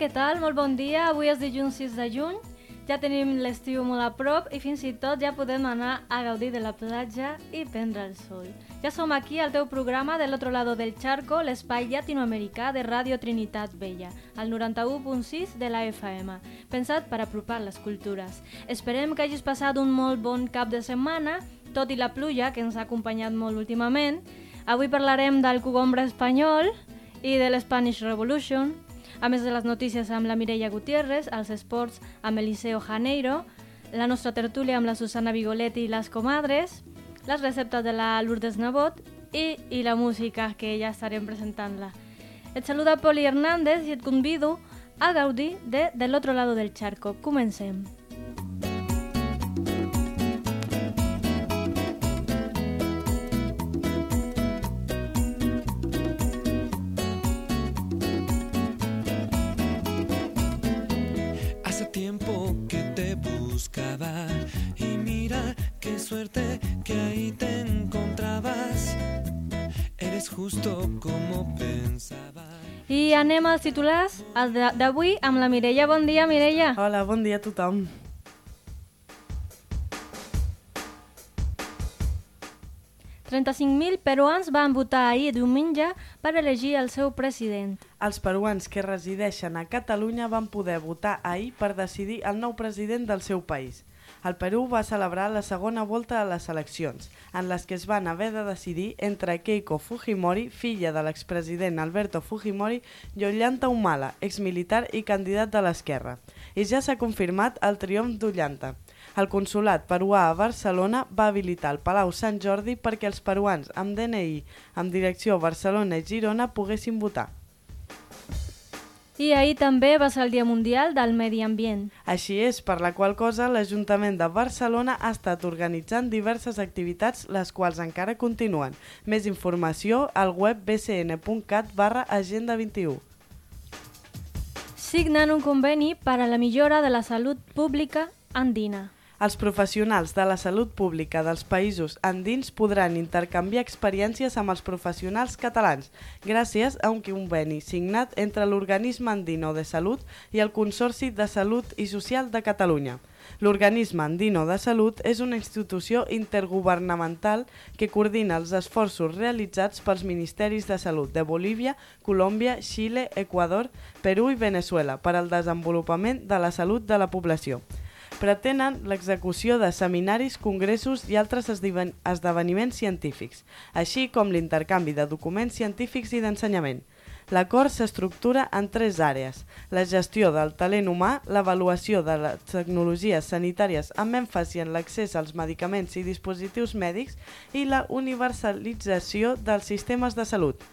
Què tal? Molt bon dia. Avui és dilluns 6 de juny. Ja tenim l'estiu molt a prop i fins i tot ja podem anar a gaudir de la platja i prendre el sol. Ja som aquí al teu programa de l'altre lado del charco, l'espai llatinoamericà de Ràdio Trinitat Vella, al 91.6 de la FM, pensat per apropar les cultures. Esperem que hagis passat un molt bon cap de setmana, tot i la pluja que ens ha acompanyat molt últimament. Avui parlarem del cogombre espanyol i de l'Spanish Revolution, a més de les notícies amb la Mireia Gutiérrez, els esports amb Eliseo Janeiro, la nostra tertúlia amb la Susana Vigoletti i les comadres, les receptes de la Lourdes Nebot i, i la música, que ja estarem presentant-la. Et saluda Poli Hernández i et convido a gaudir de De l'altre lado del charco. Comencem. Suerte que ahí te encontrabas. Eres justo como pensaba. I anem als titulars el de- d'avui amb la Mireia. Bon dia, Mireia. Hola, bon dia a tothom. 35.000 peruans van votar ahir diumenge per elegir el seu president. Els peruans que resideixen a Catalunya van poder votar ahir per decidir el nou president del seu país. El Perú va celebrar la segona volta de les eleccions, en les que es van haver de decidir entre Keiko Fujimori, filla de l'expresident Alberto Fujimori, i Ollanta Humala, exmilitar i candidat de l'esquerra. I ja s'ha confirmat el triomf d'Ollanta. El consulat peruà a Barcelona va habilitar el Palau Sant Jordi perquè els peruans amb DNI amb direcció Barcelona i Girona poguessin votar. I ahir també va ser el Dia Mundial del Medi Ambient. Així és, per la qual cosa l'Ajuntament de Barcelona ha estat organitzant diverses activitats, les quals encara continuen. Més informació al web bcn.cat barra agenda 21. Signen un conveni per a la millora de la salut pública andina. Els professionals de la salut pública dels països andins podran intercanviar experiències amb els professionals catalans gràcies a un conveni signat entre l'Organisme Andino de Salut i el Consorci de Salut i Social de Catalunya. L'Organisme Andino de Salut és una institució intergovernamental que coordina els esforços realitzats pels Ministeris de Salut de Bolívia, Colòmbia, Xile, Equador, Perú i Venezuela per al desenvolupament de la salut de la població pretenen l'execució de seminaris, congressos i altres esdeven esdeveniments científics, així com l'intercanvi de documents científics i d'ensenyament. L'acord s'estructura en tres àrees, la gestió del talent humà, l'avaluació de les tecnologies sanitàries amb èmfasi en l'accés als medicaments i dispositius mèdics i la universalització dels sistemes de salut.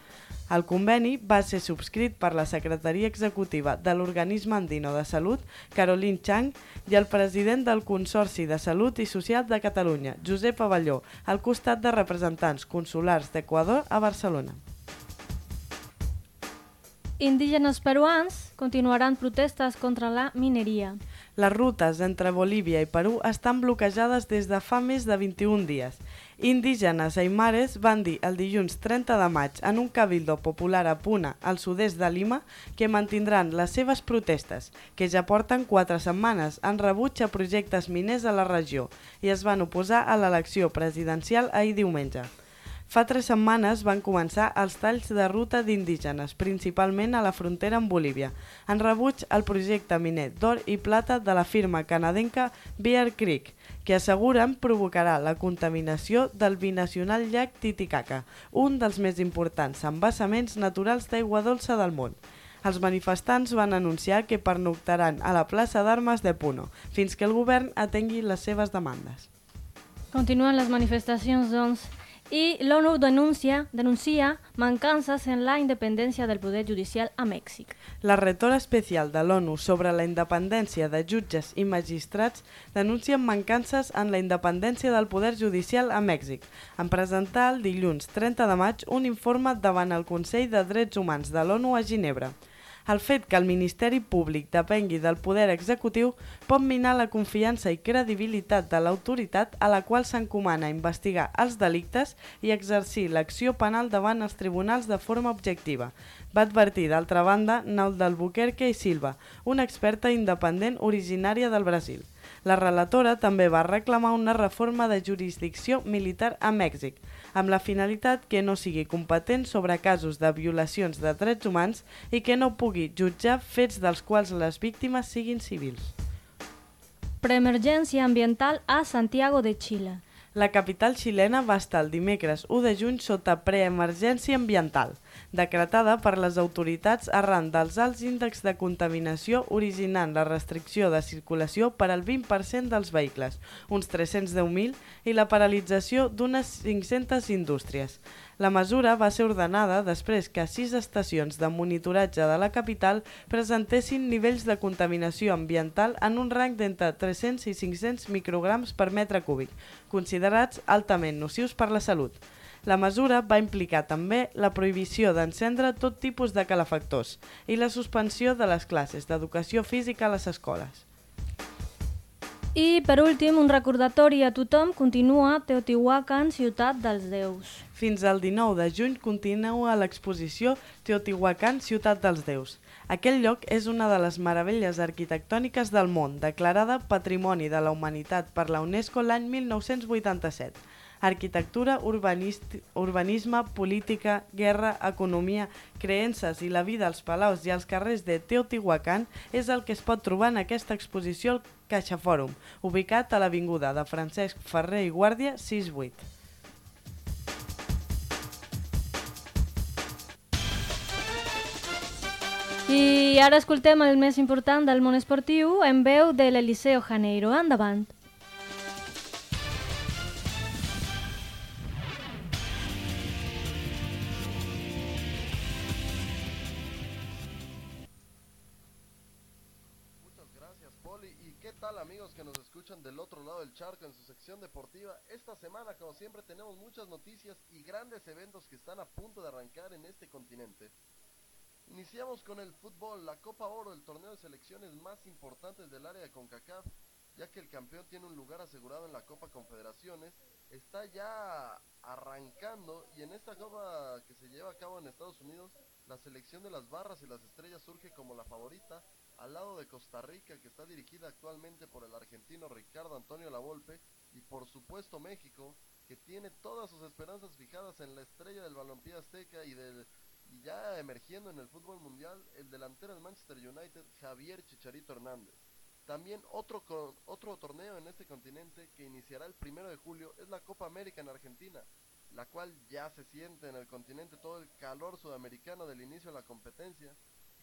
El conveni va ser subscrit per la secretaria executiva de l'Organisme Andino de Salut, Caroline Chang, i el president del Consorci de Salut i Social de Catalunya, Josep Avelló, al costat de representants consulars d'Equador a Barcelona. Indígenes peruans continuaran protestes contra la mineria. Les rutes entre Bolívia i Perú estan bloquejades des de fa més de 21 dies. Indígenes aimares van dir el dilluns 30 de maig en un cabildo popular a Puna, al sud-est de Lima, que mantindran les seves protestes, que ja porten quatre setmanes en rebuig a projectes miners a la regió i es van oposar a l'elecció presidencial ahir diumenge. Fa tres setmanes van començar els talls de ruta d'indígenes, principalment a la frontera amb Bolívia, en rebuig al projecte miner d'or i plata de la firma canadenca Bear Creek, que asseguren provocarà la contaminació del binacional llac Titicaca, un dels més importants embassaments naturals d'aigua dolça del món. Els manifestants van anunciar que pernoctaran a la plaça d'Armes de Puno, fins que el govern atengui les seves demandes. Continuen les manifestacions, doncs, i l'ONU denuncia, denuncia mancances en la independència del poder judicial a Mèxic. La retora especial de l'ONU sobre la independència de jutges i magistrats denuncien mancances en la independència del poder judicial a Mèxic, en presentar el dilluns 30 de maig un informe davant el Consell de Drets Humans de l'ONU a Ginebra. El fet que el Ministeri Públic depengui del poder executiu pot minar la confiança i credibilitat de l'autoritat a la qual s'encomana investigar els delictes i exercir l'acció penal davant els tribunals de forma objectiva, va advertir d'altra banda Naul d'Albuquerque i Silva, una experta independent originària del Brasil. La relatora també va reclamar una reforma de jurisdicció militar a Mèxic, amb la finalitat que no sigui competent sobre casos de violacions de drets humans i que no pugui jutjar fets dels quals les víctimes siguin civils. Preemergència ambiental a Santiago de Xile. La capital xilena va estar el dimecres 1 de juny sota preemergència ambiental, decretada per les autoritats arran dels alts índexs de contaminació originant la restricció de circulació per al 20% dels vehicles, uns 310.000, i la paralització d'unes 500 indústries. La mesura va ser ordenada després que sis estacions de monitoratge de la capital presentessin nivells de contaminació ambiental en un rang d'entre 300 i 500 micrograms per metre cúbic, considerats altament nocius per la salut. La mesura va implicar també la prohibició d'encendre tot tipus de calefactors i la suspensió de les classes d'educació física a les escoles. I, per últim, un recordatori a tothom continua Teotihuacan, ciutat dels déus. Fins al 19 de juny continua l'exposició Teotihuacan, ciutat dels déus. Aquell lloc és una de les meravelles arquitectòniques del món, declarada Patrimoni de la Humanitat per la UNESCO l'any 1987 arquitectura, urbanisme, política, guerra, economia, creences i la vida als palaus i als carrers de Teotihuacan és el que es pot trobar en aquesta exposició al Caixa Fòrum, ubicat a l'Avinguda de Francesc Ferrer i Guàrdia 68. I ara escoltem el més important del món esportiu en veu de l'Eliseo Janeiro. Endavant. Del otro lado del charco en su sección deportiva. Esta semana, como siempre, tenemos muchas noticias y grandes eventos que están a punto de arrancar en este continente. Iniciamos con el fútbol, la Copa Oro, el torneo de selecciones más importante del área de CONCACAF, ya que el campeón tiene un lugar asegurado en la Copa Confederaciones, está ya arrancando y en esta copa que se lleva a cabo en Estados Unidos, la selección de las barras y las estrellas surge como la favorita al lado de Costa Rica, que está dirigida actualmente por el argentino Ricardo Antonio Lavolpe, y por supuesto México, que tiene todas sus esperanzas fijadas en la estrella del balompié azteca y, del, ya emergiendo en el fútbol mundial, el delantero del Manchester United, Javier Chicharito Hernández. También otro, otro torneo en este continente que iniciará el primero de julio es la Copa América en Argentina, la cual ya se siente en el continente todo el calor sudamericano del inicio de la competencia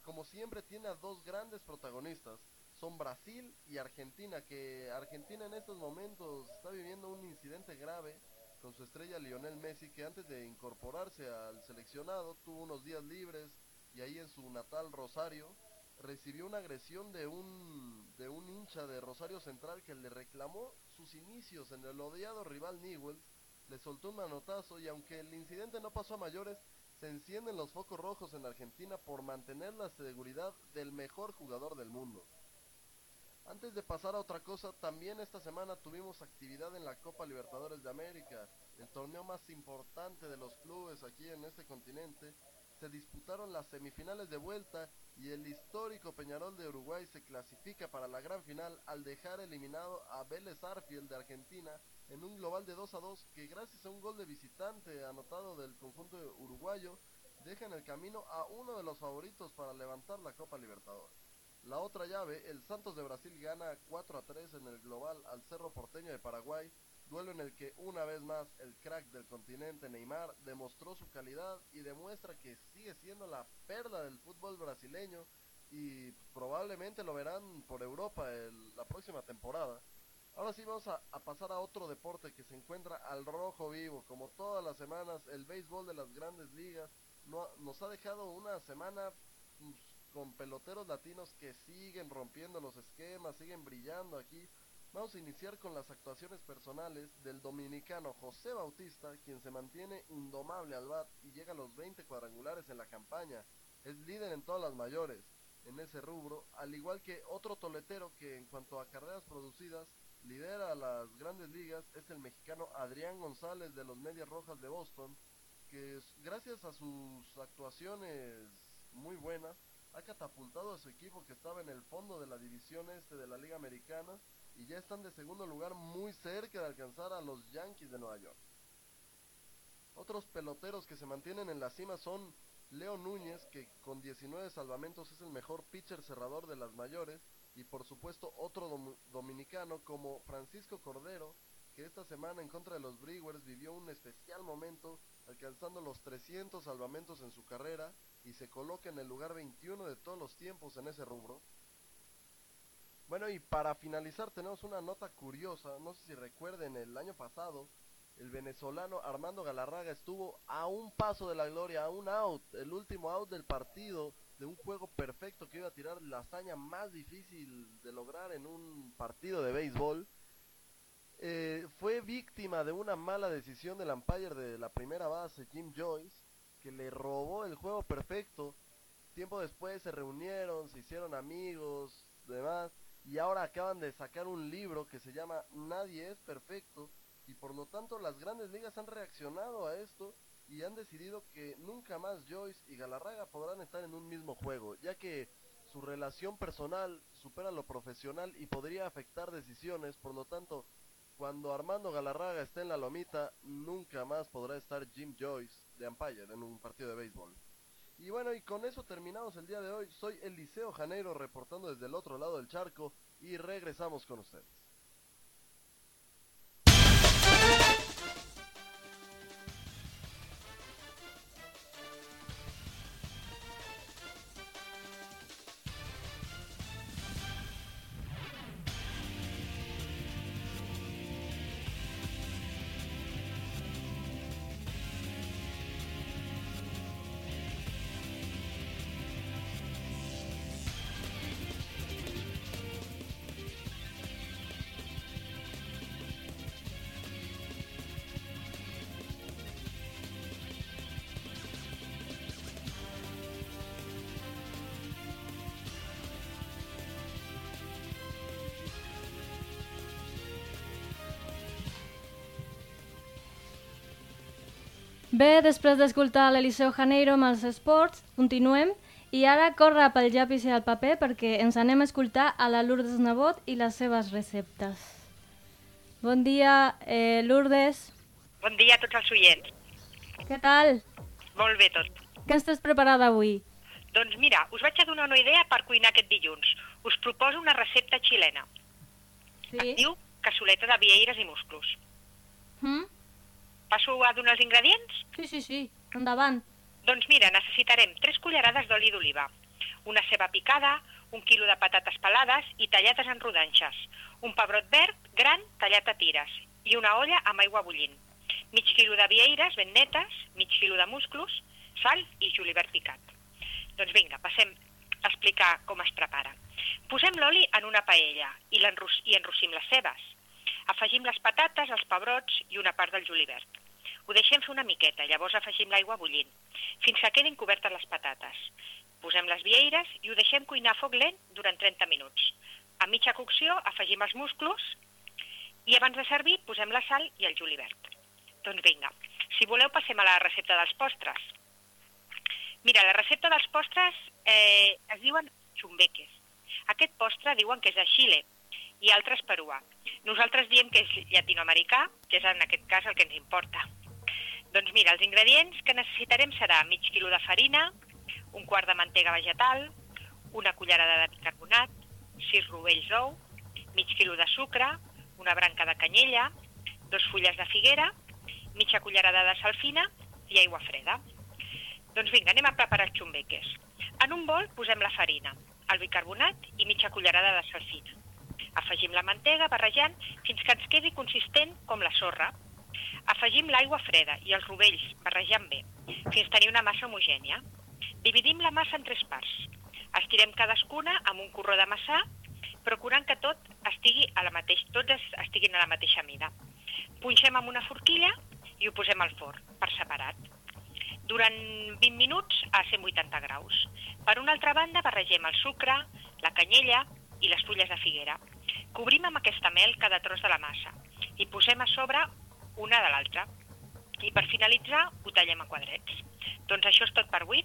como siempre tiene a dos grandes protagonistas, son Brasil y Argentina, que Argentina en estos momentos está viviendo un incidente grave con su estrella Lionel Messi, que antes de incorporarse al seleccionado tuvo unos días libres y ahí en su natal Rosario recibió una agresión de un, de un hincha de Rosario Central que le reclamó sus inicios en el odiado rival Newell's, le soltó un manotazo y aunque el incidente no pasó a mayores, se encienden los focos rojos en Argentina por mantener la seguridad del mejor jugador del mundo. Antes de pasar a otra cosa, también esta semana tuvimos actividad en la Copa Libertadores de América, el torneo más importante de los clubes aquí en este continente. Se disputaron las semifinales de vuelta y el histórico Peñarol de Uruguay se clasifica para la gran final al dejar eliminado a Vélez Arfield de Argentina en un global de 2 a 2 que gracias a un gol de visitante anotado del conjunto uruguayo deja en el camino a uno de los favoritos para levantar la Copa Libertadores. La otra llave, el Santos de Brasil gana 4 a 3 en el global al Cerro Porteño de Paraguay, duelo en el que una vez más el crack del continente Neymar demostró su calidad y demuestra que sigue siendo la perla del fútbol brasileño y probablemente lo verán por Europa la próxima temporada. Ahora sí vamos a, pasar a otro deporte que se encuentra al rojo vivo. Como todas las semanas, el béisbol de las grandes ligas nos ha dejado una semana pues, con peloteros latinos que siguen rompiendo los esquemas, siguen brillando aquí. Vamos a iniciar con las actuaciones personales del dominicano José Bautista, quien se mantiene indomable al bat y llega a los 20 cuadrangulares en la campaña. Es líder en todas las mayores. en ese rubro, al igual que otro toletero que en cuanto a carreras producidas lidera las grandes ligas es el mexicano Adrián González de los Medias Rojas de Boston, que gracias a sus actuaciones muy buenas ha catapultado a su equipo que estaba en el fondo de la división este de la Liga Americana y ya están de segundo lugar muy cerca de alcanzar a los Yankees de Nueva York. Otros peloteros que se mantienen en la cima son Leo Núñez, que con 19 salvamentos es el mejor pitcher cerrador de las mayores, y por supuesto otro dominicano como Francisco Cordero, que esta semana en contra de los Brewers vivió un especial momento, alcanzando los 300 salvamentos en su carrera y se coloca en el lugar 21 de todos los tiempos en ese rubro. Bueno, y para finalizar tenemos una nota curiosa, no sé si recuerden el año pasado, el venezolano Armando Galarraga estuvo a un paso de la gloria, a un out, el último out del partido de un juego perfecto que iba a tirar la hazaña más difícil de lograr en un partido de béisbol. Eh, fue víctima de una mala decisión del umpire de la primera base, Jim Joyce, que le robó el juego perfecto. Tiempo después se reunieron, se hicieron amigos, demás, y ahora acaban de sacar un libro que se llama Nadie es perfecto, y por lo tanto las grandes ligas han reaccionado a esto y han decidido que nunca más Joyce y Galarraga podrán estar en un mismo juego, ya que su relación personal supera lo profesional y podría afectar decisiones, por lo tanto, cuando Armando Galarraga esté en la lomita, nunca más podrá estar Jim Joyce de umpire en un partido de béisbol. Y bueno, y con eso terminamos el día de hoy. Soy Eliseo Janeiro reportando desde el otro lado del charco y regresamos con ustedes. Bé, després d'escoltar l'Eliseu Janeiro amb els esports, continuem i ara corre pel llapis i el paper perquè ens anem a escoltar a la Lourdes Nebot i les seves receptes. Bon dia, eh, Lourdes. Bon dia a tots els oients. Què tal? Molt bé tot. Què estàs preparada avui? Doncs mira, us vaig a donar una idea per cuinar aquest dilluns. Us proposo una recepta xilena. Sí? Es diu cassoleta de vieires i musclos. Mm? Passo a donar els ingredients? Sí, sí, sí. Endavant. Doncs mira, necessitarem 3 cullerades d'oli d'oliva, una ceba picada, un quilo de patates pelades i tallades en rodanxes, un pebrot verd gran tallat a tires i una olla amb aigua bullint, mig quilo de vieires ben netes, mig quilo de musclos, sal i julivert picat. Doncs vinga, passem a explicar com es prepara. Posem l'oli en una paella i, i enrossim les cebes. Afegim les patates, els pebrots i una part del julivert. Ho deixem fer una miqueta, llavors afegim l'aigua bullint, fins que quedin cobertes les patates. Posem les vieires i ho deixem cuinar a foc lent durant 30 minuts. A mitja cocció afegim els musclos i abans de servir posem la sal i el julivert. Doncs vinga, si voleu passem a la recepta dels postres. Mira, la recepta dels postres eh, es diuen xumbeques. Aquest postre diuen que és de Xile, i altres peruà. Nosaltres diem que és llatinoamericà, que és en aquest cas el que ens importa. Doncs mira, els ingredients que necessitarem serà mig quilo de farina, un quart de mantega vegetal, una cullerada de bicarbonat, sis rovells d'ou, mig quilo de sucre, una branca de canyella, dos fulles de figuera, mitja cullerada de sal fina i aigua freda. Doncs vinga, anem a preparar els xumbeques. En un bol posem la farina, el bicarbonat i mitja cullerada de sal fina. Afegim la mantega barrejant fins que ens quedi consistent com la sorra. Afegim l'aigua freda i els rovells barrejant bé, fins tenir una massa homogènia. Dividim la massa en tres parts. Estirem cadascuna amb un corró de massà, procurant que tot estigui a la mateix, tots estiguin a la mateixa mida. Punxem amb una forquilla i ho posem al forn, per separat. durant 20 minuts a 180 graus. Per una altra banda, barregem el sucre, la canyella i les fulles de figuera. Cobrim amb aquesta mel cada tros de la massa i posem a sobre una de l'altra. I per finalitzar, ho tallem a quadrets. Doncs això és tot per avui.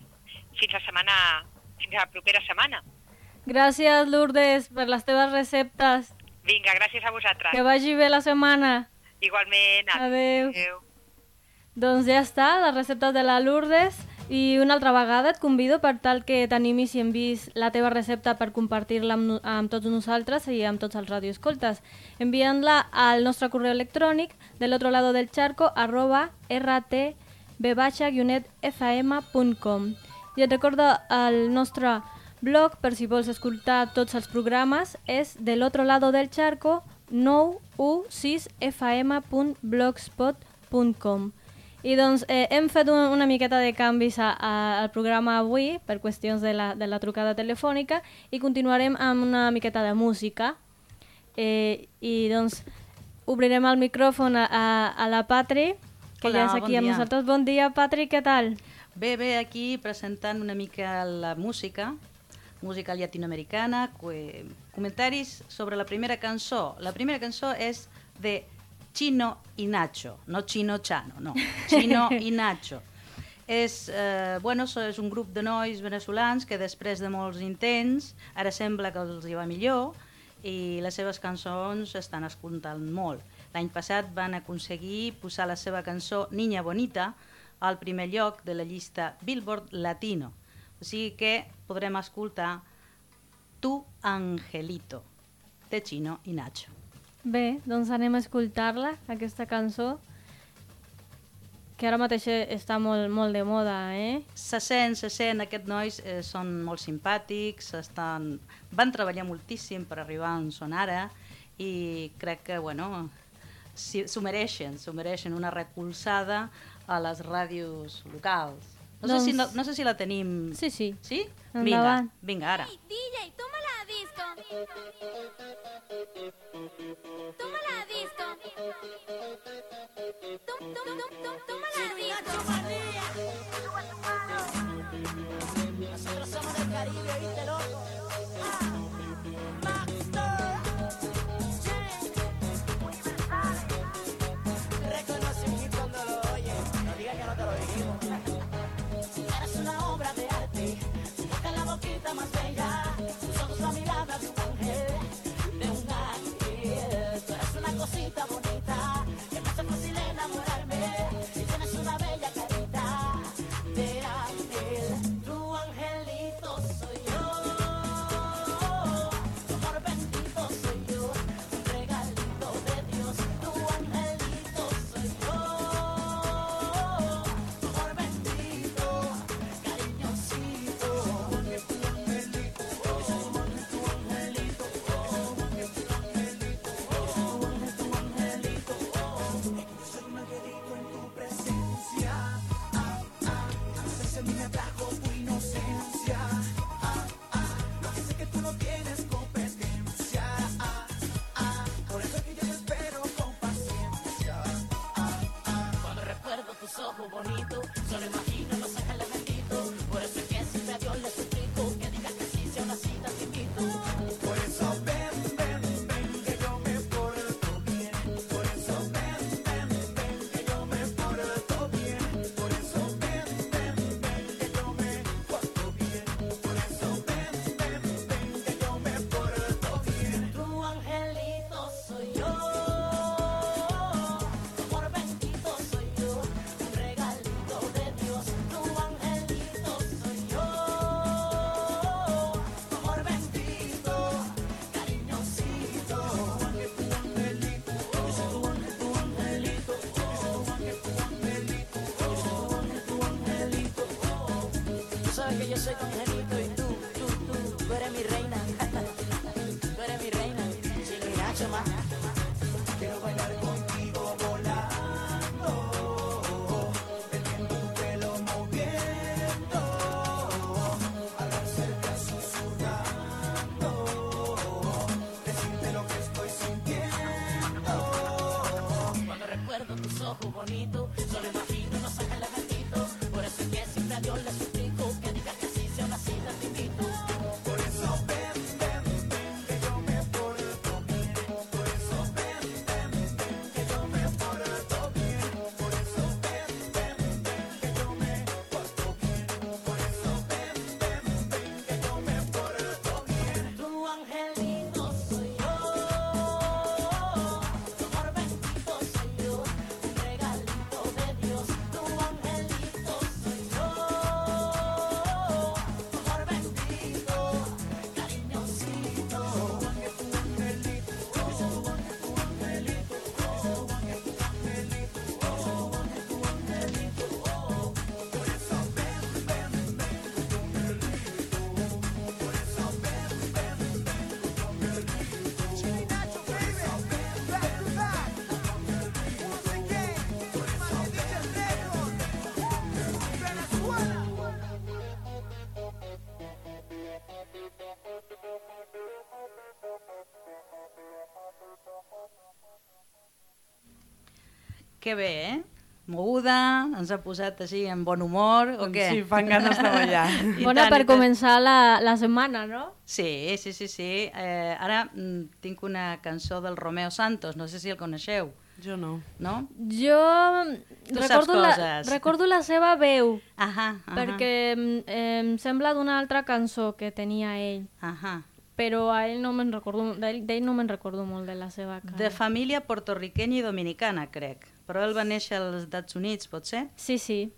Fins la setmana, fins la propera setmana. Gràcies, Lourdes, per les teves receptes. Vinga, gràcies a vosaltres. Que vagi bé la setmana. Igualment. Adéu. Adéu. Doncs ja està, les receptes de la Lourdes. I una altra vegada et convido per tal que t'animis i envis la teva recepta per compartir-la amb, amb tots nosaltres i amb tots els radioescoltes, enviant-la al nostre correu electrònic de l'altre lado del charco arroba rtb-fm.com i et recordo el nostre blog per si vols escoltar tots els programes és de l'altre lado del charco 9u6fm.blogspot.com i doncs eh, hem fet un, una miqueta de canvis a, a, al programa avui per qüestions de la, de la trucada telefònica i continuarem amb una miqueta de música eh, i doncs obrirem el micròfon a, a, a la Patri que Hola, ja és aquí bon amb dia. nosaltres. Bon dia Patri, què tal? Bé, bé, aquí presentant una mica la música, música llatinoamericana, que, comentaris sobre la primera cançó. La primera cançó és de Chino i Nacho, no Chino Chano, no, Chino i Nacho. És, eh, bueno, és un grup de nois venezolans que després de molts intents ara sembla que els hi va millor i les seves cançons estan escoltant molt. L'any passat van aconseguir posar la seva cançó Niña Bonita al primer lloc de la llista Billboard Latino. O sigui que podrem escoltar Tu Angelito, de Chino i Nacho. Bé, doncs anem a escoltar-la, aquesta cançó, que ara mateix està molt, molt de moda, eh? Se sent, se sent, aquests nois eh, són molt simpàtics, estan, van treballar moltíssim per arribar on són ara i crec que, bueno, s'ho mereixen, s'ho mereixen una recolzada a les ràdios locals. No, sé, si, no, Doncs- no sé si la tenim... Sí, sí. Sí? Endavant. Vinga, vinga, ara. DJ, toma la disco. Nosotros somos del Caribe, ¿viste, loco? Shake que bé, eh? Moguda, ens ha posat així en bon humor, o Doncs què? sí, fan ganes de ballar. Bona tant, per començar la, la setmana, no? Sí, sí, sí, sí. Eh, ara mm, tinc una cançó del Romeo Santos, no sé si el coneixeu, Jo no. no? Jo Tu saps recordo la, recordo la seva veu, Ahà, ahà. perquè em, em sembla d'una altra cançó que tenia ell, Ahà. Però a ell no me'n recordo, d'ell no me'n recordo molt de la seva cara. De família portorriquenya i dominicana, crec. Però ell va néixer als Estats Units, pot ser? Sí, sí.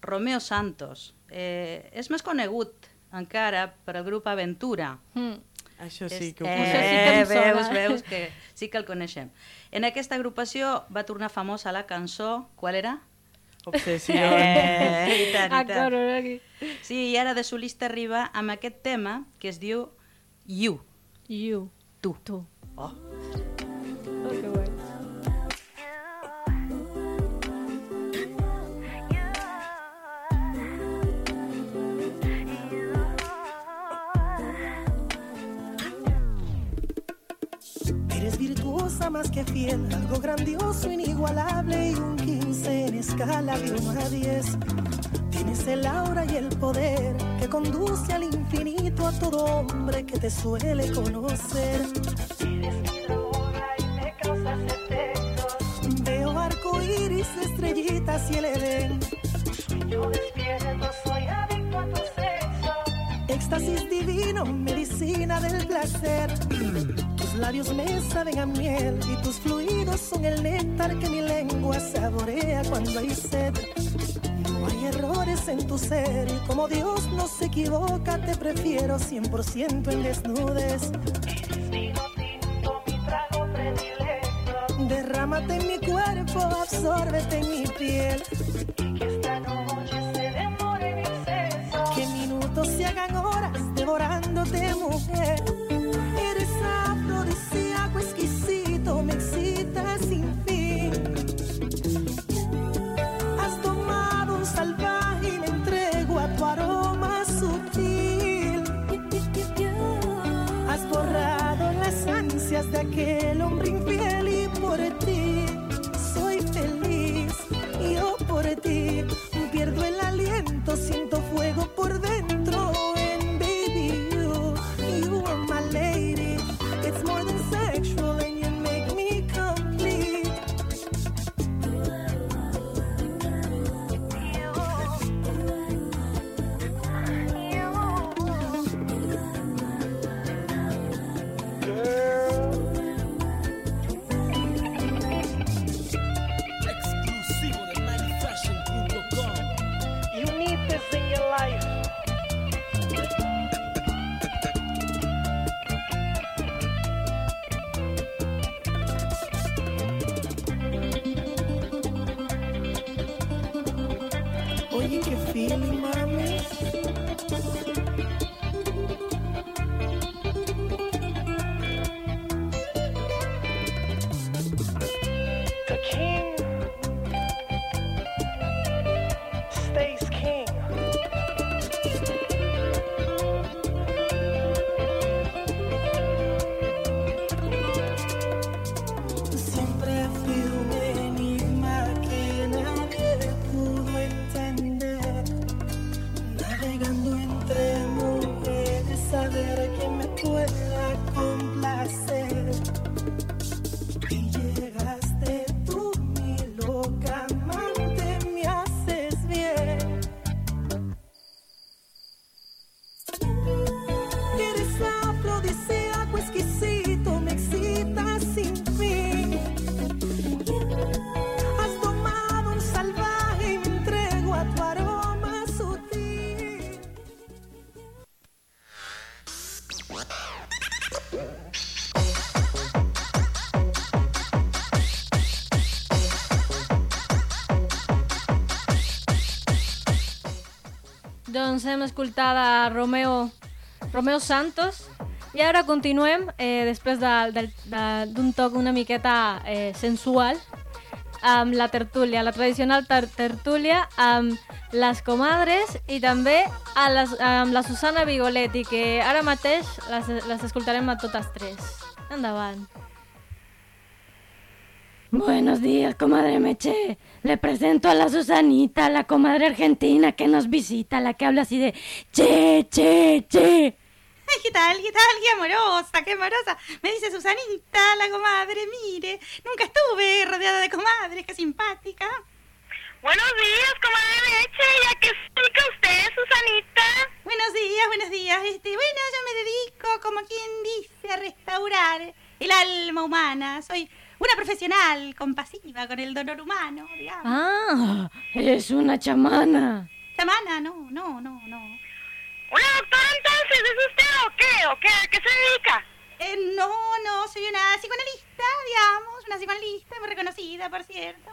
Romeo Santos. Eh, és més conegut encara per al grup Aventura. Mm. Això sí que ho eh, Això sí que veus, veus que sí que el coneixem. En aquesta agrupació va tornar famosa la cançó, qual era? Obsessió. Eh, i tant, i tant. Sí, i ara de solista arriba amb aquest tema que es diu You, You. tu. Tu. Oh. Oh. Eres virtuosa más que fiel, algo grandioso, inigualable y un 15 en escala de 1 a 10. Tienes el aura y el poder que conduce al infinito a todo hombre que te suele conocer. Veo arco iris, estrellitas y el Edén. Sueño despierto, soy adicto a tu sexo. Éxtasis divino, medicina del placer. Tus labios me saben a miel y tus fluidos son el néctar que mi lengua saborea cuando hay sed. En tu ser y como Dios no se equivoca, te prefiero 100% en desnudes. Derrámate en mi cuerpo, absórbete en mi piel. that can Doncs hem escoltat a Romeo, Romeo Santos i ara continuem, eh, després de- del- de- d'un toc una miqueta eh, sensual, amb la tertúlia, la tradicional ter tertúlia amb les comadres i també a les, amb la Susana Vigoletti, que ara mateix les, les escoltarem a totes tres. Endavant. Buenos días, comadre Meche. Le presento a la Susanita, la comadre argentina que nos visita, la que habla así de che, che, che. Ay, ¿qué tal? ¿Qué tal? Qué amorosa, qué amorosa. Me dice Susanita, la comadre, mire. Nunca estuve rodeada de comadres, qué simpática. Buenos días, comadre Meche. ¿Y a qué se dedica usted, Susanita? Buenos días, buenos días. Este, bueno, yo me dedico, como quien dice, a restaurar el alma humana. Soy una profesional compasiva con el dolor humano, digamos. Ah, es una chamana. Chamana, no, no, no, no. ¿Una doctora entonces es usted o qué? ¿O qué? ¿A qué se dedica? Eh, no, no, soy una psicoanalista, digamos, una psicoanalista muy reconocida, por cierto.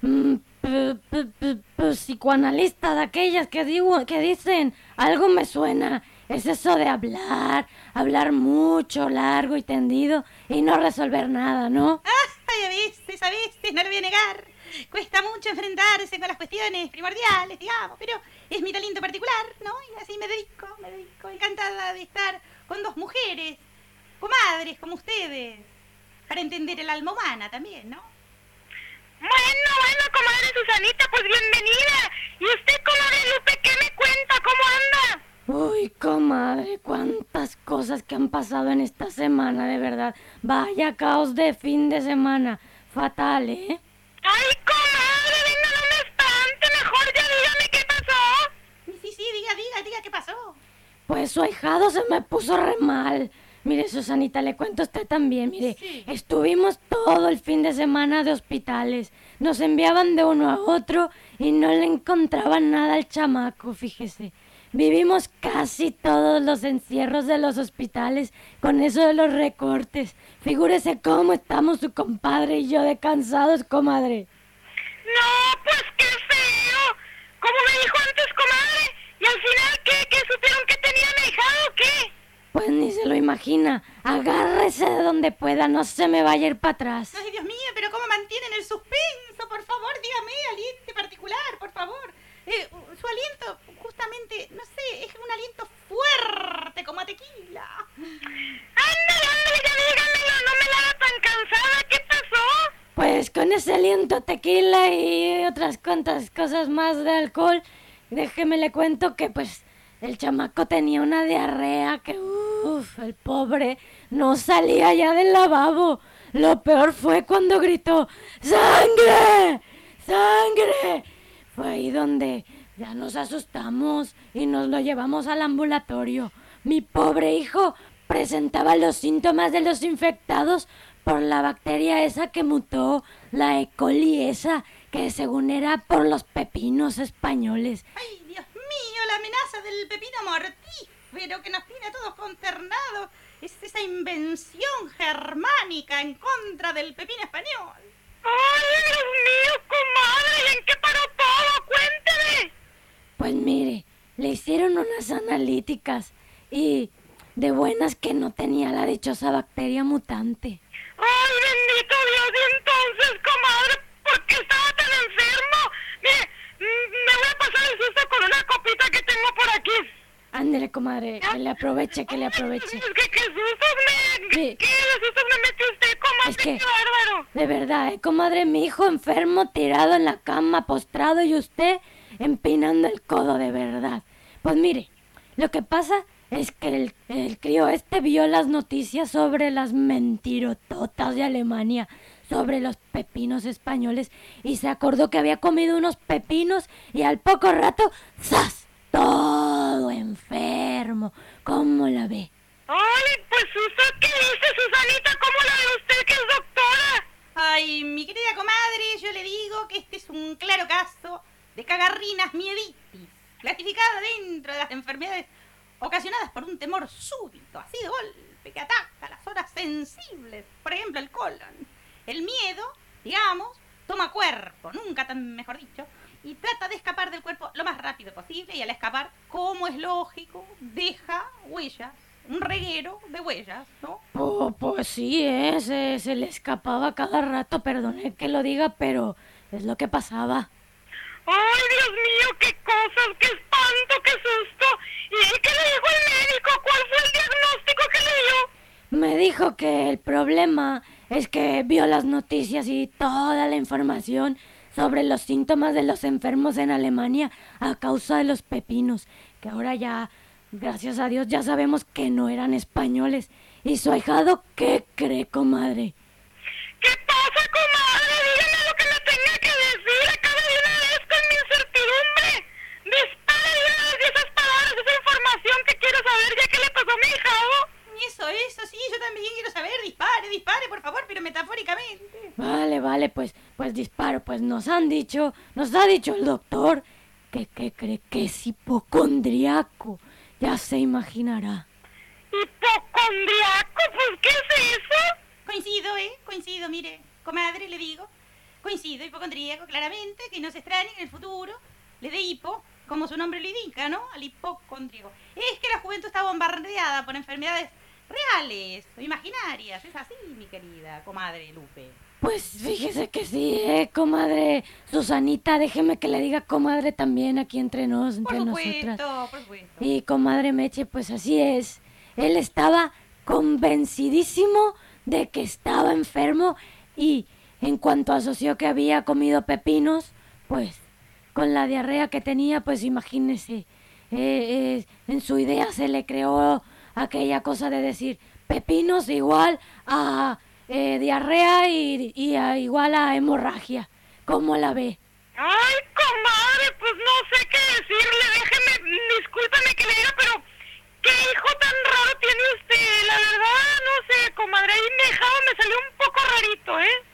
Mm, p- p- p- p- psicoanalista de aquellas que, digo, que dicen, algo me suena. Es eso de hablar, hablar mucho, largo y tendido y no resolver nada, ¿no? Ah, ya viste, ya viste, no lo voy a negar. Cuesta mucho enfrentarse con las cuestiones primordiales, digamos, pero es mi talento particular, ¿no? Y así me dedico, me dedico, encantada de estar con dos mujeres, comadres como ustedes, para entender el alma humana también, ¿no? Bueno, bueno, comadre Susanita, pues bienvenida. ¿Y usted, comadre Lupe, qué me cuenta? ¿Cómo anda? Uy, comadre, cuántas cosas que han pasado en esta semana, de verdad. Vaya caos de fin de semana. Fatal, ¿eh? Ay, comadre, venga, no me espante. Mejor ya dígame qué pasó. Sí, sí, diga, diga, diga qué pasó. Pues su ahijado se me puso re mal. Mire, Susanita, le cuento a usted también. Mire, estuvimos todo el fin de semana de hospitales. Nos enviaban de uno a otro y no le encontraban nada al chamaco, fíjese. Vivimos casi todos los encierros de los hospitales con eso de los recortes. Figúrese cómo estamos su compadre y yo de cansados, comadre. No, pues qué feo. Como me dijo antes, comadre. ¿Y al final qué? ¿Qué supieron que tenían ahijado o qué? Pues ni se lo imagina. Agárrese de donde pueda, no se me vaya a ir para atrás. Ay, Dios mío, pero ¿cómo mantienen el suspenso? Por favor, dígame, aliento particular, por favor. Eh, su aliento, no sé, es un aliento fuerte como a tequila. Ándale, ándale, ya dígamelo. No me la haga tan cansada. ¿Qué pasó? Pues con ese aliento a tequila y otras cuantas cosas más de alcohol, déjeme le cuento que pues el chamaco tenía una diarrea que, uff, el pobre no salía ya del lavabo. Lo peor fue cuando gritó, ¡Sangre! ¡Sangre! Fue ahí donde ya nos asustamos y nos lo llevamos al ambulatorio. Mi pobre hijo presentaba los síntomas de los infectados por la bacteria esa que mutó, la E. coli esa, que según era por los pepinos españoles. Ay, Dios mío, la amenaza del pepino mortífero que nos tiene a todos consternados. Es esa invención germánica en contra del pepino español. Ay, Dios mío, comadre. ¿Y en qué paró. Pues mire, le hicieron unas analíticas y de buenas que no tenía la dichosa bacteria mutante. Ay, bendito Dios. Y entonces, comadre, ¿por qué estaba tan enfermo? Mire, mm, me voy a pasar el susto con una copita que tengo por aquí. Ándele, comadre, que le aproveche, que le aproveche. Es que qué sustos me... Sí. ¿Qué sustos me metió usted, comadre? Es que- ¡Qué bárbaro! De verdad, ¿eh, comadre? Mi hijo enfermo, tirado en la cama, postrado y usted empinando el codo, de verdad. Pues mire, lo que pasa es que el, el crío este vio las noticias sobre las mentirototas de Alemania, sobre los pepinos españoles, y se acordó que había comido unos pepinos y al poco rato, ¡zas! Todo enfermo. ¿Cómo la ve? Ay, pues usted qué dice, Susanita, ¿cómo la ve usted que es doctora? Ay, mi querida comadre, yo le digo que este es un claro caso de cagarrinas mieditis, clasificada dentro de las enfermedades ocasionadas por un temor súbito, así de golpe, que ataca las zonas sensibles, por ejemplo el colon. El miedo, digamos, toma cuerpo, nunca tan mejor dicho, y trata de escapar del cuerpo lo más rápido posible, y al escapar, como es lógico, deja huellas, un reguero de huellas, ¿no? Oh, pues sí, ¿eh? se, se le escapaba cada rato, perdone que lo diga, pero es lo que pasaba. Ay, Dios mío, qué cosas, qué espanto, qué susto. ¿Y qué le dijo el médico? ¿Cuál fue el diagnóstico que le dio? Me dijo que el problema es que vio las noticias y toda la información sobre los síntomas de los enfermos en Alemania a causa de los pepinos, que ahora ya, gracias a Dios, ya sabemos que no eran españoles. ¿Y su ahijado qué cree, comadre? ¿Qué pasa, comadre? Dígame saber ya que le pasó a mi hijado. Eso, eso, sí, yo también quiero saber. Dispare, dispare, por favor, pero metafóricamente. Vale, vale, pues, pues disparo. Pues nos han dicho, nos ha dicho el doctor que, que cree que es hipocondriaco. Ya se imaginará. ¿Hipocondriaco? Pues, ¿qué es eso? Coincido, ¿eh? Coincido, mire. Comadre, le digo. Coincido, hipocondríaco, claramente, que no se extrañe en el futuro. Le dé hipo, como su nombre lo indica, ¿no? Al hipocondríaco. Es que la juventud está bombardeada por enfermedades reales o imaginarias. Es así, mi querida comadre Lupe. Pues fíjese que sí, eh, comadre. Susanita, déjeme que le diga comadre también aquí entre nos, Por supuesto, nosotras. por supuesto. Y comadre Meche, pues así es. Él estaba convencidísimo de que estaba enfermo y en cuanto asoció que había comido pepinos, pues con la diarrea que tenía, pues imagínese, eh, eh, en su idea se le creó aquella cosa de decir pepinos igual a eh, diarrea y, igual a hemorragia. ¿Cómo la ve? Ay, comadre, pues no sé qué decirle. Déjeme, discúlpeme que le diga, pero ¿qué hijo tan raro tiene usted? La verdad, no sé, comadre. Ahí mi hijado me salió un poco rarito, ¿eh?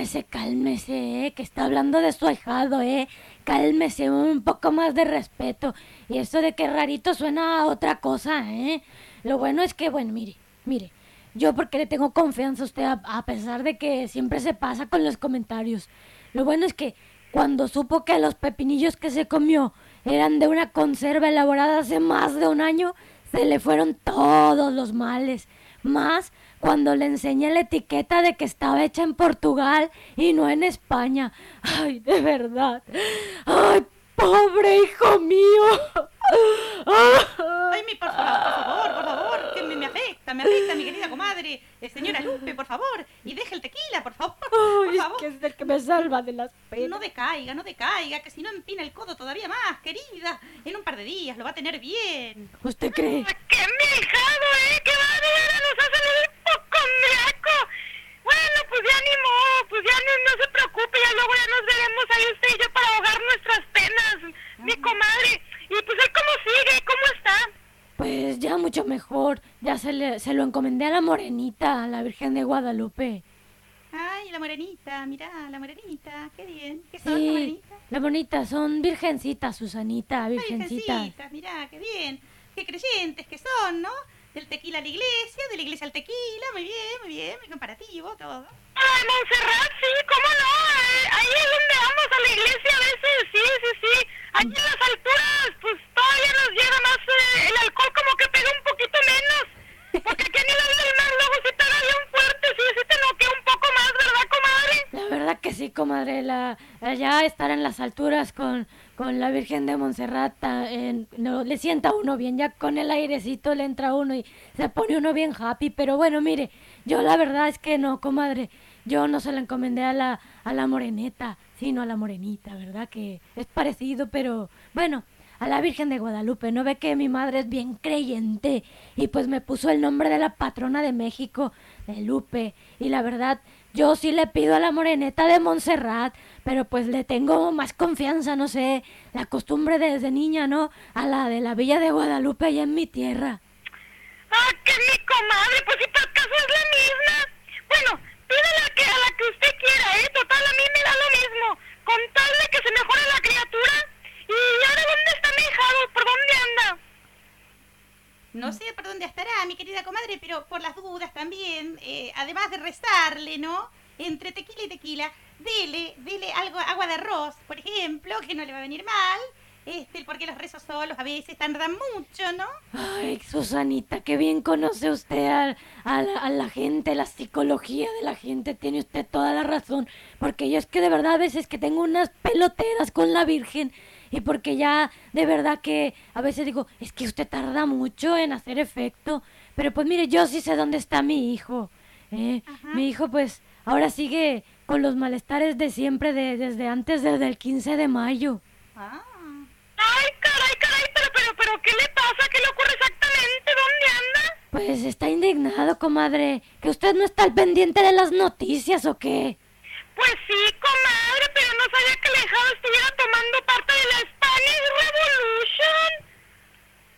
Cálmese, cálmese, eh, que está hablando de su ahijado, eh. Cálmese, un poco más de respeto. Y eso de que rarito suena a otra cosa, eh. Lo bueno es que, bueno, mire, mire, yo porque le tengo confianza a usted, a, a pesar de que siempre se pasa con los comentarios. Lo bueno es que cuando supo que los pepinillos que se comió eran de una conserva elaborada hace más de un año, se le fueron todos los males. Más cuando le enseñé la etiqueta de que estaba hecha en Portugal y no en España. Ay, de verdad. Ay, pobre hijo mío. Ay, mi, por favor, por favor, por favor, que me, me afecta, me afecta, mi querida comadre. Eh, señora Lupe, por favor, y deje el tequila, por favor. por Ay, es favor. que es el que me salva de las penas. No decaiga, no decaiga, que si no empina el codo todavía más, querida. En un par de días lo va a tener bien. ¿Usted cree? ¡Qué mi hijado, eh! ¡Qué bárbara! ¡Nos ha salido hipocondriaco! Bueno, pues ya ni modo, pues ya no, no se preocupe, ya luego ya nos veremos ahí usted y yo para ahogar nuestras penas, mi comadre. Y pues él cómo sigue, ¿cómo está? Pues ya mucho mejor. Ya se, le, se lo encomendé a la morenita, a la Virgen de Guadalupe. Ay, la morenita, mirá, la morenita, qué bien. ¿Qué son, la Sí, morenita? la bonita, son virgencitas, Susanita, virgencitas. virgencitas, mirá, qué bien. Qué creyentes que son, ¿no? Del tequila a la iglesia, de la iglesia al tequila, muy bien, muy bien, muy comparativo, todo. Ay, Montserrat, sí, ¿cómo no? Eh, ahí es donde vamos a la iglesia a veces, sí, sí, sí. Allí en las alturas, pues todavía nos llega más eh, el alcohol como que pega un poquito menos. Porque aquí a nivel del mar luego sí pega bien fuerte, sí, sí te noquea un poco más, ¿verdad, comadre? La verdad que sí, comadre. La, allá estar en las alturas con, con la Virgen de Montserrat, no, le sienta a uno bien, ya con el airecito le entra a uno y se pone uno bien happy. Pero bueno, mire, yo la verdad es que no, comadre. Yo no se la encomendé a la, a la moreneta, sino a la morenita, ¿verdad? Que es parecido, pero bueno, a la Virgen de Guadalupe. ¿No ve que mi madre es bien creyente? Y pues me puso el nombre de la patrona de México, de Lupe. Y la verdad, yo sí le pido a la moreneta de Montserrat, pero pues le tengo más confianza, no sé, la costumbre desde niña, ¿no? A la de la Villa de Guadalupe allá en mi tierra. Ah, que mi comadre, pues si por acaso es la misma. Bueno, pídele a, que, a la que usted quiera, ¿eh? Total, a mí me da lo mismo. Con tal de que se mejore la criatura. ¿Y ahora dónde está mi hijado? ¿Por dónde anda? No sé por dónde estará, mi querida comadre, pero por las dudas también, eh, además de rezarle, ¿no? Entre tequila y tequila, dele, dele algo, agua de arroz, por ejemplo, que no le va a venir mal. Porque los rezos solos a veces tardan mucho, ¿no? Ay, Susanita, qué bien conoce usted a, a la, a la gente, la psicología de la gente. Tiene usted toda la razón. Porque yo es que de verdad a veces que tengo unas peloteras con la Virgen. Y porque ya de verdad que a veces digo, es que usted tarda mucho en hacer efecto. Pero pues mire, yo sí sé dónde está mi hijo. Eh, mi hijo pues ahora sigue con los malestares de siempre de, desde antes desde el 15 de mayo. Ah. Ay, caray, caray, pero, pero, pero, ¿qué le pasa? ¿Qué le ocurre exactamente? ¿Dónde anda? Pues está indignado, comadre. ¿Que usted no está al pendiente de las noticias o qué? Pues sí, comadre, pero no sabía que el hijado estuviera tomando parte de la Spanish Revolution.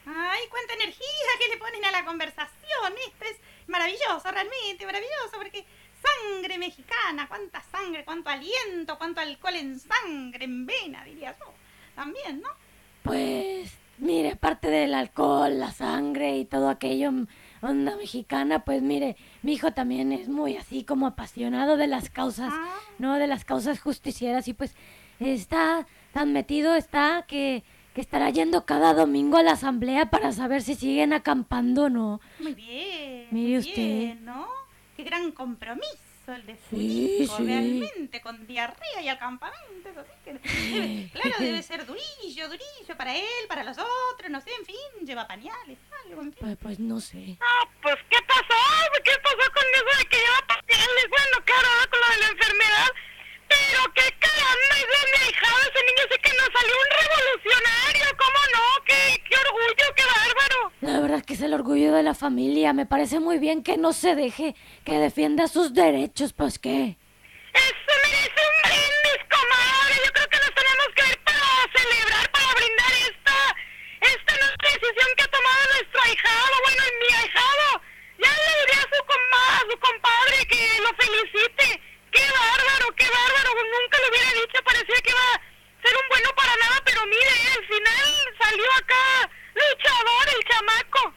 Ay, cuánta energía que le ponen a la conversación. Esto es maravilloso, realmente maravilloso, porque sangre mexicana, cuánta sangre, cuánto aliento, cuánto alcohol en sangre, en vena, diría yo. También, ¿no? Pues, mire, aparte del alcohol, la sangre y todo aquello, onda mexicana, pues mire, mi hijo también es muy así como apasionado de las causas, Ah. ¿no? De las causas justicieras y pues está tan metido está que, que estará yendo cada domingo a la asamblea para saber si siguen acampando o no. Muy bien. Mire muy usted. bien, ¿no? Qué gran compromiso el de su Sí, hijo, sí. realmente, con diarrea y al campamento. eso sí que claro, debe ser durillo, durillo para él, para los otros, no sé, en fin, lleva pañales, algo, en fin. Pues, pues no sé. Ah, pues, ¿qué pasó? ¿Qué pasó con eso de que lleva papeles? Bueno, claro, con lo de la enfermedad. Pero qué caramba, es de mi ahijado, ese niño sí que nos salió un revolucionario, ¿cómo no? ¡Qué, qué orgullo, qué bárbaro! La verdad es que es el orgullo de la familia. Me parece muy bien que no se deje, que defienda sus derechos, pues qué. Eso merece un brindis, comadre. Yo creo que nos tenemos que ver para celebrar, para brindar esta, esta decisión que ha tomado nuestro ahijado, bueno, mi ahijado. Ya le diré a su, coma- a su compadre que lo felicite. ¡Qué bárbaro, qué bárbaro! Nunca lo hubiera dicho, parecía que iba a ser un bueno para nada, pero mire, al final salió acá luchador el chamaco.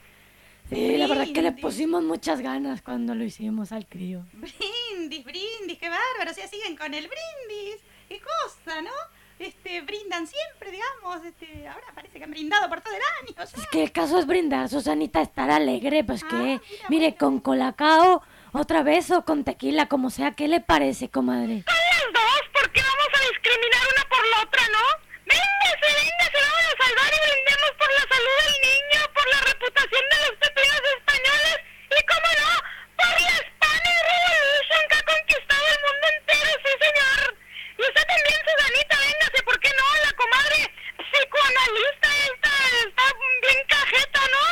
Sí, la verdad es que le pusimos muchas ganas cuando lo hicimos al crío. Brindis, brindis, qué bárbaro, o sea, siguen con el brindis, qué cosa, ¿no? Este, brindan siempre, digamos, este, ahora parece que han brindado por todo el año. Es que el caso es brindar, Susanita, estar alegre, pues Ah, que, mira, mire, bueno. con colacao, otra vez o con tequila, como sea, ¿qué le parece, comadre? Con las dos, ¿por qué vamos a discriminar una por la otra, no? Véngase, véngase, vamos a salvar y brindemos por la salud del niño, por la reputación de los pepinos españoles y, cómo no, por la Spanish Revolution que ha conquistado el mundo entero, sí, señor. Y usted también, Susanita, véngase, ¿por qué no? La comadre psicoanalista esta está bien cajeta, ¿no?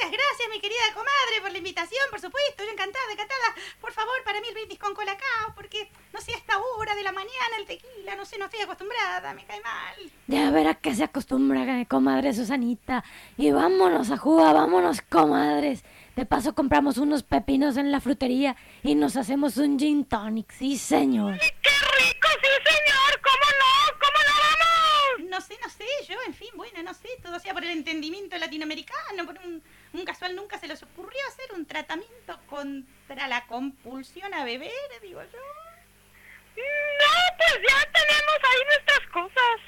Muchas gracias, mi querida comadre, por la invitación, por supuesto. Yo encantada, encantada. Por favor, para mí el brindis con colacao, porque no sé, a esta hora de la mañana el tequila, no sé, no estoy acostumbrada, me cae mal. Ya verá que se acostumbra, comadre Susanita. Y vámonos a jugar, vámonos, comadres. De paso compramos unos pepinos en la frutería y nos hacemos un gin tonic, sí, señor. ¡Qué rico, sí, señor! ¿Cómo no? ¿Cómo no vamos? No sé, no sé, yo, en fin, bueno, no sé, todo sea por el entendimiento latinoamericano, por un, un casual nunca se les ocurrió hacer un tratamiento contra la compulsión a beber, digo yo. No, pues ya tenemos ahí nuestras cosas.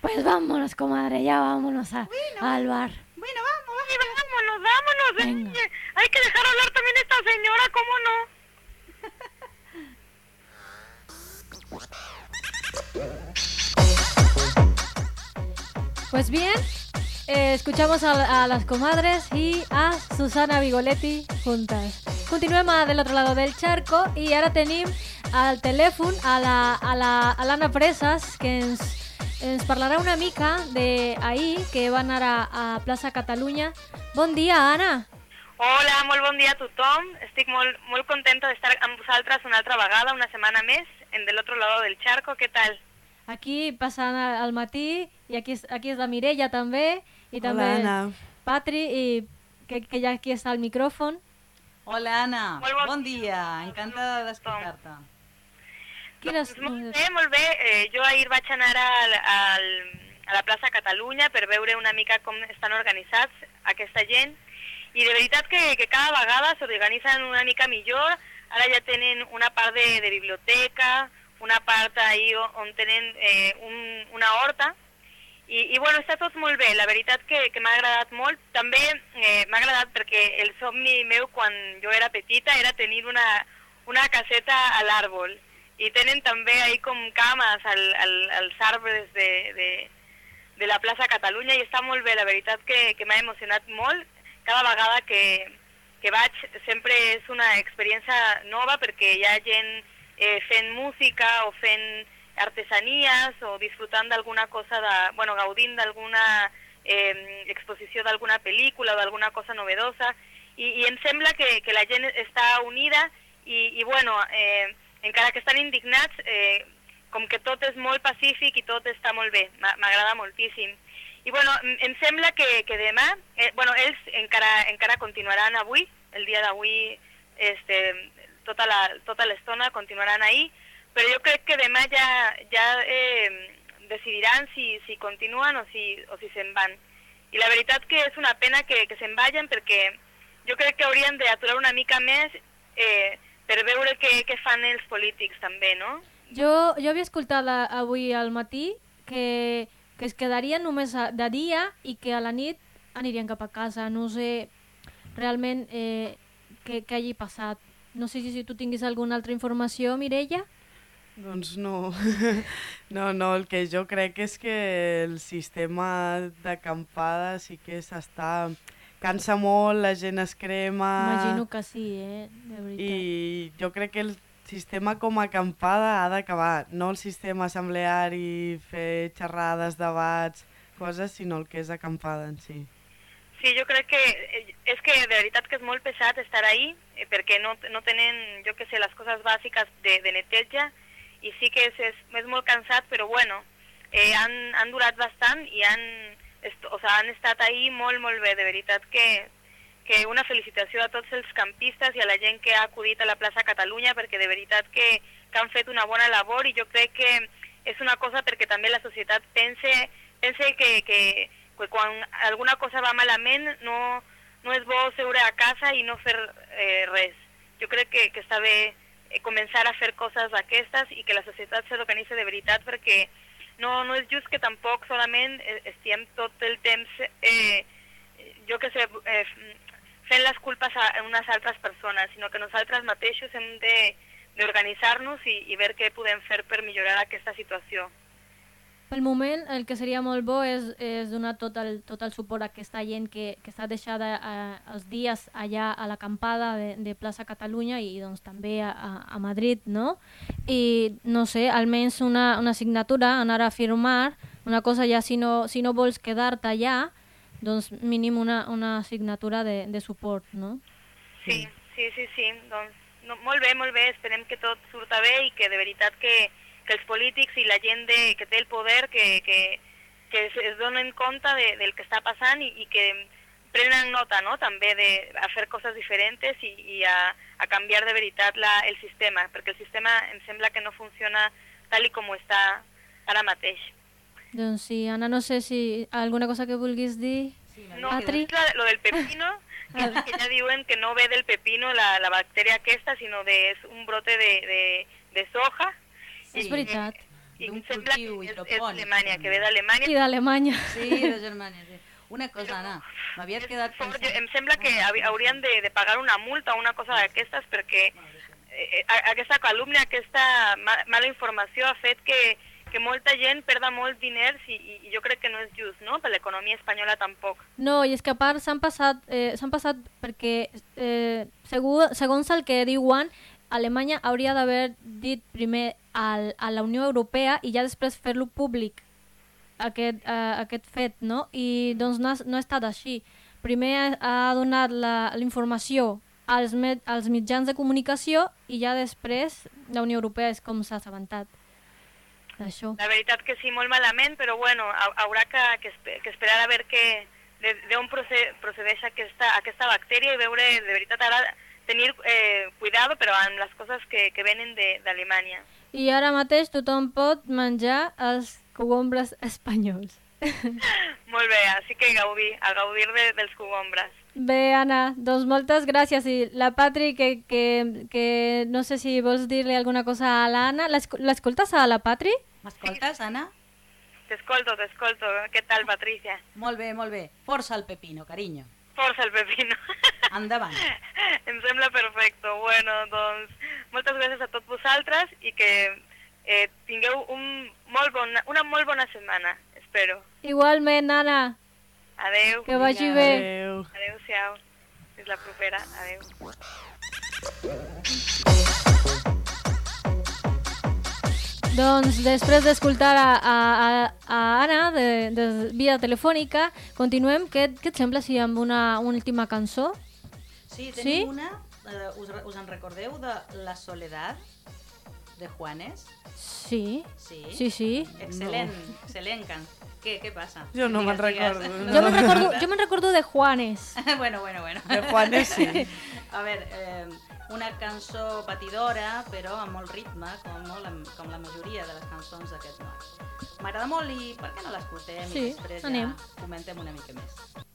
Pues vámonos, comadre, ya vámonos a, Bueno. al bar. Bueno, vamos, Sí, vamos. vámonos, vámonos. Venga. eh. Hay que dejar hablar también a esta señora, ¿cómo no? Pues bien, eh, escuchamos a, a las comadres y a Susana Vigoletti juntas. Continuem a de l'altre lado del charco i ara tenim al telèfon a la, a la, a l'Anna Presas que ens, ens parlarà una mica de ahir que va anar a, a plaça Catalunya. Bon dia, Anna. Hola, molt bon dia a tothom. Estic molt, molt contenta d'estar amb vosaltres una altra vegada, una setmana més, en del otro lado del charco. Què tal? Aquí passant al matí i aquí, aquí és la Mireia també i també Hola, Anna. Patri i que, que ja aquí està el micròfon. Hola, Anna. Molt bon Bon dia. Encantada d'escoltar-te. Quines... Doncs molt bé, molt bé. Eh, jo ahir vaig anar al, al, a la plaça Catalunya per veure una mica com estan organitzats aquesta gent i de veritat que, que cada vegada s'organitzen una mica millor. Ara ja tenen una part de, de biblioteca, una part ahí on, on tenen eh, un, una horta i, i bueno, està tot molt bé, la veritat que, que m'ha agradat molt. També eh, m'ha agradat perquè el somni meu quan jo era petita era tenir una, una caseta a l'àrbol i tenen també ahí com cames al, al, als arbres de, de, de la plaça Catalunya i està molt bé, la veritat que, que m'ha emocionat molt cada vegada que, que vaig sempre és una experiència nova perquè hi ha gent eh, fent música o fent artesanies o disfrutant d'alguna cosa, de, bueno, gaudint d'alguna eh, exposició d'alguna pel·lícula o d'alguna cosa novedosa i, i em sembla que, que la gent està unida i, i bueno, eh, encara que estan indignats, eh, com que tot és molt pacífic i tot està molt bé, M'a- m'agrada moltíssim. I bueno, em- em sembla que, que demà, eh, bueno, ells encara, encara continuaran avui, el dia d'avui, este, tota la- tota l'estona continuaran ahir, però jo crec que demà ja, ja eh, decidiran si, si continuen o si, o si se'n van. I la veritat que és una pena que, que se'n vagin perquè jo crec que haurien d'aturar una mica més eh, per veure què, què fan els polítics també, no? Jo, jo havia escoltat avui al matí que, que es quedarien només de dia i que a la nit anirien cap a casa. No sé realment eh, què, què hagi passat. No sé si tu tinguis alguna altra informació, Mireia. Doncs no. no, no, el que jo crec és que el sistema d'acampada sí que s'està... Cansa molt, la gent es crema... Imagino que sí, eh? De veritat. I jo crec que el sistema com a acampada ha d'acabar, no el sistema assembleari, fer xerrades, debats, coses, sinó el que és acampada en si. Sí, jo crec que eh, és que de veritat que és molt pesat estar ahí eh, perquè no, no tenen, jo que sé, les coses bàsiques de, de neteja i sí que és, és, és molt cansat, però bueno, eh, han, han durat bastant i han, est o sea, han estat ahí molt, molt bé, de veritat que, que una felicitació a tots els campistes i a la gent que ha acudit a la plaça Catalunya perquè de veritat que, que han fet una bona labor i jo crec que és una cosa perquè també la societat pense, pense que, que, que quan alguna cosa va malament no, no és bo seure a casa i no fer eh, res. Jo crec que, que està bé començar a fer coses d'aquestes i que la societat s'organitzi de veritat perquè no, no és just que tampoc solament eh, estiguem tot el temps, eh, jo que sé, eh, fent les culpes a unes altres persones, sinó que nosaltres mateixos hem d'organitzar-nos i, i veure què podem fer per millorar aquesta situació. Pel moment, el que seria molt bo és, és donar tot el, tot el suport a aquesta gent que, que està deixada eh, els dies allà a l'acampada de, de Plaça Catalunya i doncs també a, a- Madrid, no? I, no sé, almenys una, una signatura, anar a firmar, una cosa ja si no, si no vols quedar-te allà, doncs mínim una, una signatura de, de suport, no? Sí, sí, sí, sí. Doncs, no, molt bé, molt bé. Esperem que tot surta bé i que de veritat que, que els polítics i la gent de, que té el poder que, que, que es, es donen compte de, del que està passant i, i que prenen nota no? també de a fer coses diferents i, i a, a canviar de veritat la, el sistema, perquè el sistema em sembla que no funciona tal i com està ara mateix. Doncs sí, Anna, no sé si alguna cosa que vulguis dir. No, Patri? és la, lo del pepino, que, que ja diuen que no ve del pepino la, la bactèria aquesta, sinó de, és un brote de, de, de soja. És veritat. I em D'un sembla que és, és Alemanya, que ve d'Alemanya. I d'Alemanya. Sí, de Germania, sí. Una cosa, Anna, m'havies quedat Jo, pensant... em sembla que havi- haurien de, de pagar una multa o una cosa d'aquestes perquè eh, a- aquesta calúmnia, aquesta ma mala informació ha fet que, que molta gent perda molt diners i, i, i jo crec que no és just, no? Per l'economia espanyola tampoc. No, i és que a part s'han passat, eh, passat perquè, eh, segur, segons el que diuen, Alemanya hauria d'haver dit primer al, a la Unió Europea i ja després fer-lo públic, aquest, eh, aquest fet, no? I doncs no ha, no ha estat així. Primer ha, donat la- la informació als, met, als mitjans de comunicació i ja després la Unió Europea és com s'ha assabentat d'això. La veritat que sí, molt malament, però bueno, ha- haurà que, que, que esperar a veure que, d'on proce- procedeix aquesta, aquesta bactèria i veure de veritat ara tenir eh, cuidado però amb les coses que, que venen d'Alemanya. I ara mateix tothom pot menjar els cogombres espanyols. Molt bé, així que gaudir, a gaudir de, dels cogombres. Bé, Anna, doncs moltes gràcies. I la Patri, que, que, que no sé si vols dir-li alguna cosa a l'Anna. L'esco- L'escoltes a la Patri? M'escoltes, Anna? T'escolto, t'escolto. Què tal, Patricia? Molt bé, molt bé. Força el pepino, carinyo. Força el pepino. Endavant. em sembla perfecto. Bueno, doncs, moltes gràcies a tots vosaltres i que eh, tingueu un molt bona, una molt bona setmana, espero. Igualment, Anna. Adeu. Que vagi bé. Adéu. Adéu-siau. Fins la propera. Adéu. Doncs després d'escoltar a, a, a, Anna de, de via telefònica, continuem. Què, et- què et sembla si amb una última cançó? Sí, Sí? tenim una... Eh, us, us en recordeu de La Soledad, de Juanes? Sí. Sí? Sí, sí. Excel·lent, excel·lent can. Què, què passa? Jo no me'n recordo. digues. Jo me'n recordo, jo me'n recordo de Juanes. bueno, bueno, bueno. De Juanes sí. A veure, eh, una cançó patidora, però amb molt ritme, com, molt, com la majoria de les cançons d'aquest noi. M'agrada molt i per què no l'escoltem Sí, i després anem. ja comentem una mica més.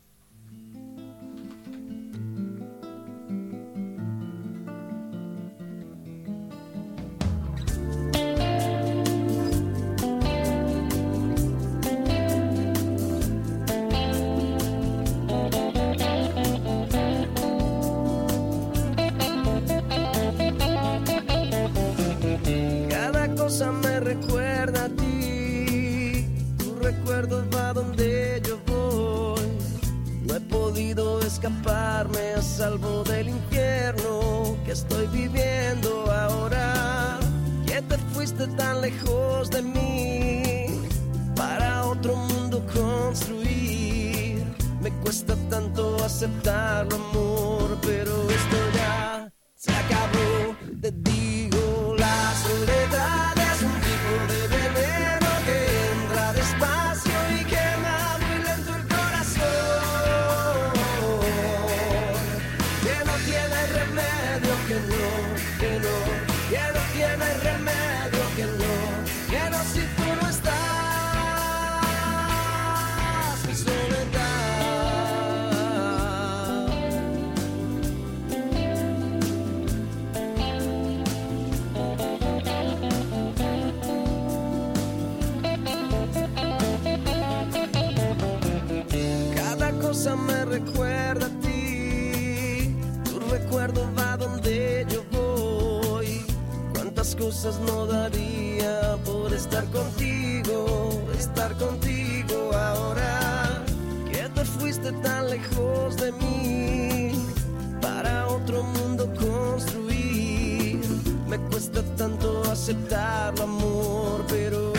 Fuiste tan lejos de mí para otro mundo construir. Me cuesta tanto aceptarlo, amor, pero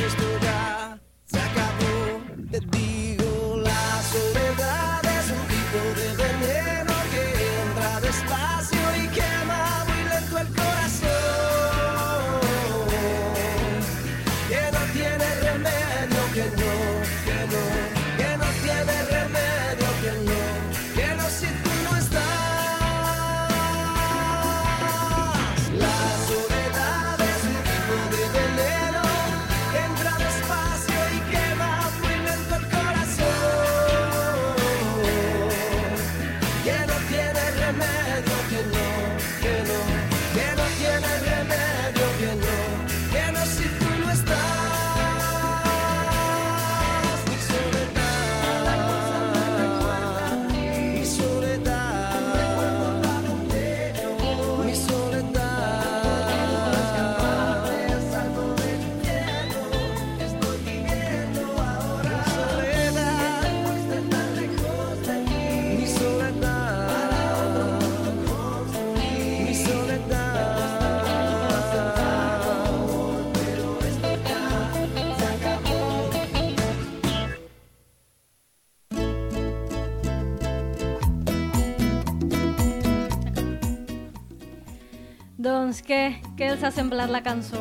què? Què els ha semblat la cançó?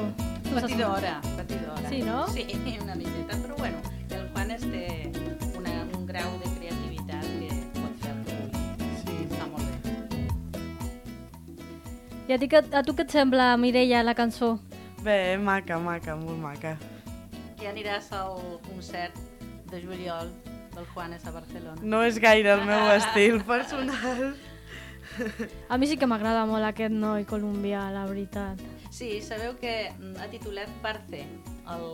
Patidora, patidora. Sí, no? Sí, una miqueta, però bueno, el Juanes té una, un grau de creativitat que pot fer el que vulgui. Sí. Està molt bé. I a, ti, a tu què et sembla, Mireia, la cançó? Bé, maca, maca, molt maca. Ja aniràs al concert de juliol del Juanes a Barcelona. No és gaire el meu estil personal. A mi sí que m'agrada molt aquest noi colombià, la veritat. Sí, sabeu que mm, ha titulat Parce, el,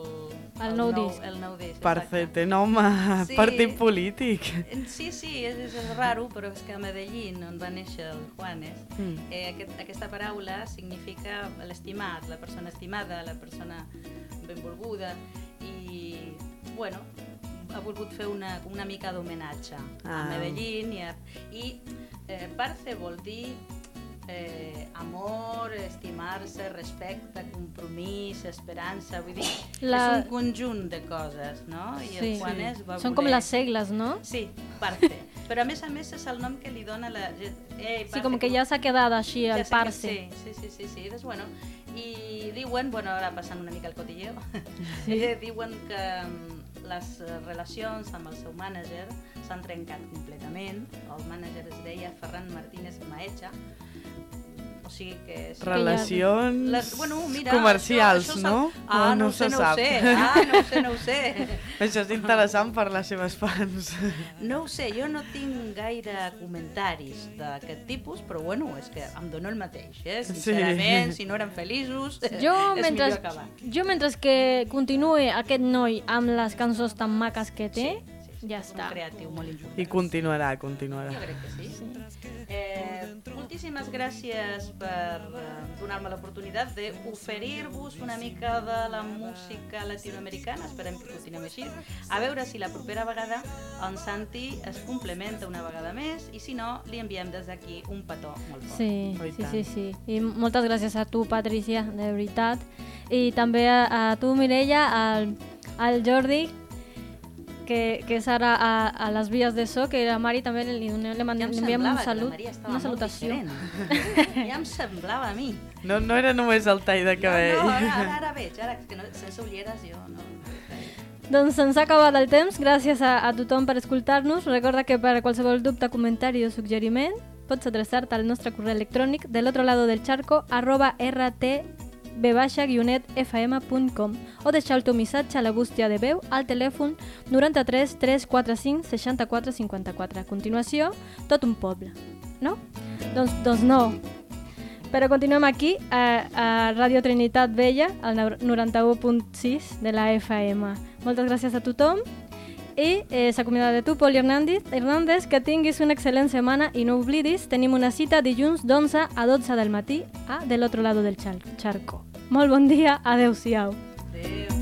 El nou disc. El nou disc, Parcete, no, home, Sí. partit polític. exacte. Sí, sí, és, és raro, però és que a Medellín, on va néixer el Juanes, Mm. eh, aquest, aquesta paraula significa l'estimat, la persona estimada, la persona benvolguda, i, bueno, ha volgut fer una, una mica d'homenatge Ah. a Medellín i, a, i eh, parce vol dir eh, amor, estimar-se, respecte, compromís, esperança, vull dir, La- és un conjunt de coses, no? I el Juanes va Són com voler- les segles, no? Sí, parce. Però a més a més és el nom que li dona la gent. Ei, Sí, parce, com que ja s'ha quedat així, Ja el sé que parce. Sí, sí, sí, sí, sí. Doncs, bueno, i diuen, bueno, ara passant una mica el cotilleo, Sí. eh, diuen que mm, les eh, relacions amb el seu mànager s'han trencat completament. El mànager es deia Ferran Martínez Maecha, o sigui que... sí. Relacions Les- bueno, mira, comercials, això- això no? Ah, no, ho sé, se no sap. ho sé. Ah, no ho sé, no ho sé. Això és interessant per les seves fans. No ho sé, jo no tinc gaire comentaris d'aquest tipus, però bueno, és que em dono el mateix, eh? Sincerament, si no eren feliços, Jo, és mentre, millor acabar. jo mentre que continuï aquest noi amb les cançons tan maques que té, ja està. Un creatiu molt important. I continuarà, continuarà. Jo crec que sí. Eh, moltíssimes gràcies per eh, donar-me l'oportunitat d'oferir-vos una mica de la música latinoamericana, esperem que continuem així, a veure si la propera vegada en Santi es complementa una vegada més i si no, li enviem des d'aquí un petó molt fort. Sí, Oh, sí, sí, sí. I moltes gràcies a tu, Patricia, de veritat. I també a, a tu, Mireia, al, al Jordi, que, que és ara a, a les vies de so, que a Mari també li, donem, li, mandem, Ja em li enviem un la salut, una salutació. Ja em semblava a mi. No, no era només el tall de cabell. No, no, ara, ara, ara veig, ara que no, sense ulleres jo no... Doncs se'ns ha acabat el temps. Gràcies a, a tothom per escoltar-nos. Recorda que per a qualsevol dubte, comentari o suggeriment pots adreçar-te al nostre correu electrònic de l'altre lado del charco arroba rtb-fm.com o deixar el teu missatge a la bústia de veu al telèfon 93 345 64 54. A continuació, tot un poble. No? Doncs, doncs no. Però continuem aquí, a, a Ràdio Trinitat Vella, al 91.6 de la FM. Moltes gràcies a tothom i eh, s'acomiada de tu, Poli Hernández, Hernández, que tinguis una excel·lent setmana i no oblidis, tenim una cita dilluns d'11 a 12 del matí a De l'altre lado del char charco. Molt bon dia, adeu-siau. Hace